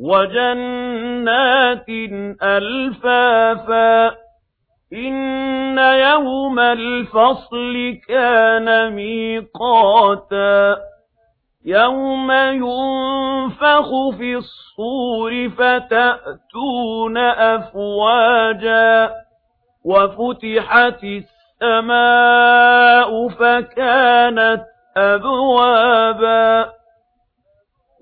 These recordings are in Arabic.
وَجَنَّاتٍ أَلْفَافًا إِنَّ يَوْمَ الْفَصْلِ كَانَ مِيقَاتًا يَوْمَ يُنفَخُ فِي الصُّورِ فَتَأْتُونَ أَفْوَاجًا وَفُتِحَتِ السَّمَاءُ فَكَانَتْ أَبْوَابًا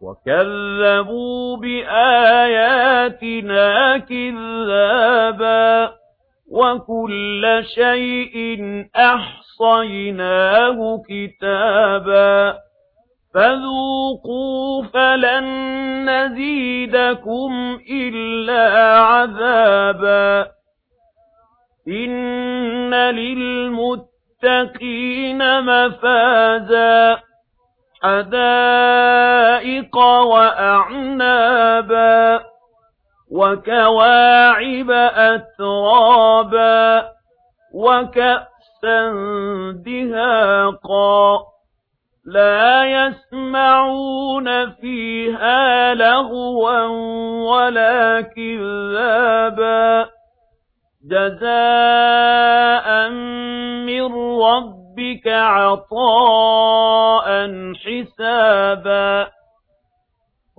وَكَذَّبُوا بِآيَاتِنَا كِذَّابًا وَكُلَّ شَيْءٍ أَحْصَيْنَاهُ كِتَابًا فَذُوقُوا فَلَن نَّزِيدَكُمْ إِلَّا عَذَابًا إِنَّ لِلْمُتَّقِينَ مَفَازًا حَدَائِقَ وَحَدِيقَ وَأَعْنَابًا وَكَوَاعِبَ أَتْرَابًا وَكَأْسًا دِهَاقًا لَا يَسْمَعُونَ فِيهَا لَغْوًا وَلَا كِذَّابًا جَزَاءً مِّن رَّبِّكَ عَطَاءً حِسَابًا